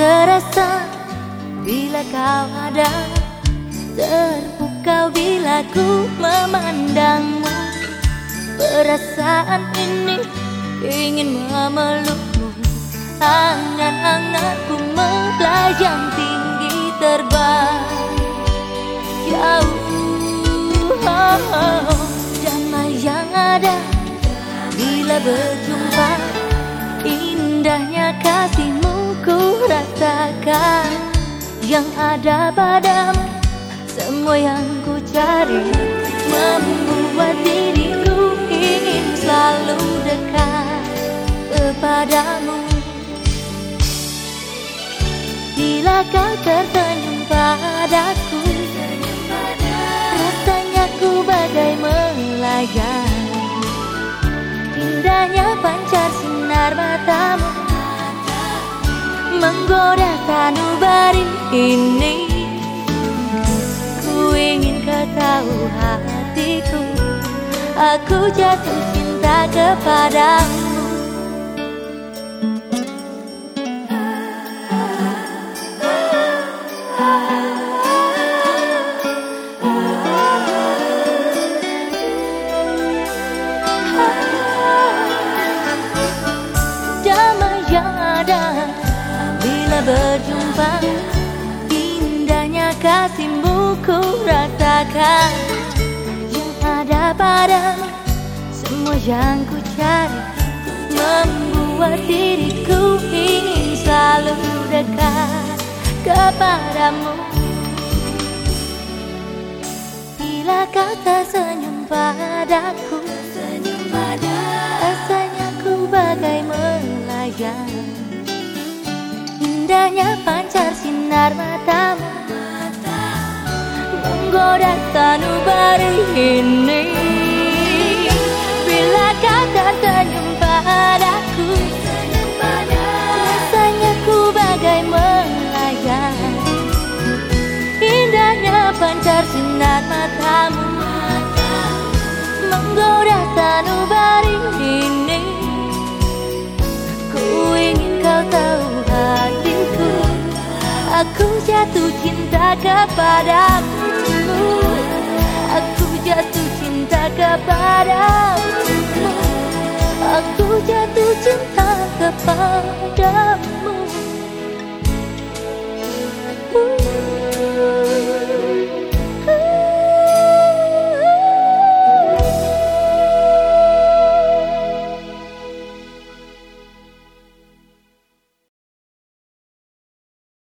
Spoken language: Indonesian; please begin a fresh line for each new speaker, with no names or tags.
terasa bila kau ada Terpukau bila ku memandangmu Perasaan ini ingin memelukmu Angan-angan ku melajang tinggi terbang Jauh oh, oh, yang ada bila berjumpa Indahnya kasihmu ku rasakan Yang ada padamu. Semua yang ku cari Membuat diriku ingin selalu dekat kepadamu. Bila kau tersenyum padaku Rasanya ku bagai melayang Indahnya pancar sinar matamu Menggoda sanubari ini. Tahu hatiku Aku jatuh cinta kepadamu. Damai yang ada berjumpa Indahnya kasihmu ku rasakan Yang ada padamu Semua yang ku cari Membuat diriku ingin selalu dekat kepadamu. Bila kau tersenyum padaku Indahnya pancar sinar matamu. Menggoda sanubari ini. Bila kau tersenyum padaku Rasanya ku bagai melayang Indahnya pancar sinar matamu. Menggoda jatuh cinta kepadamu Aku jatuh cinta kepadamu Aku jatuh cinta kepadamu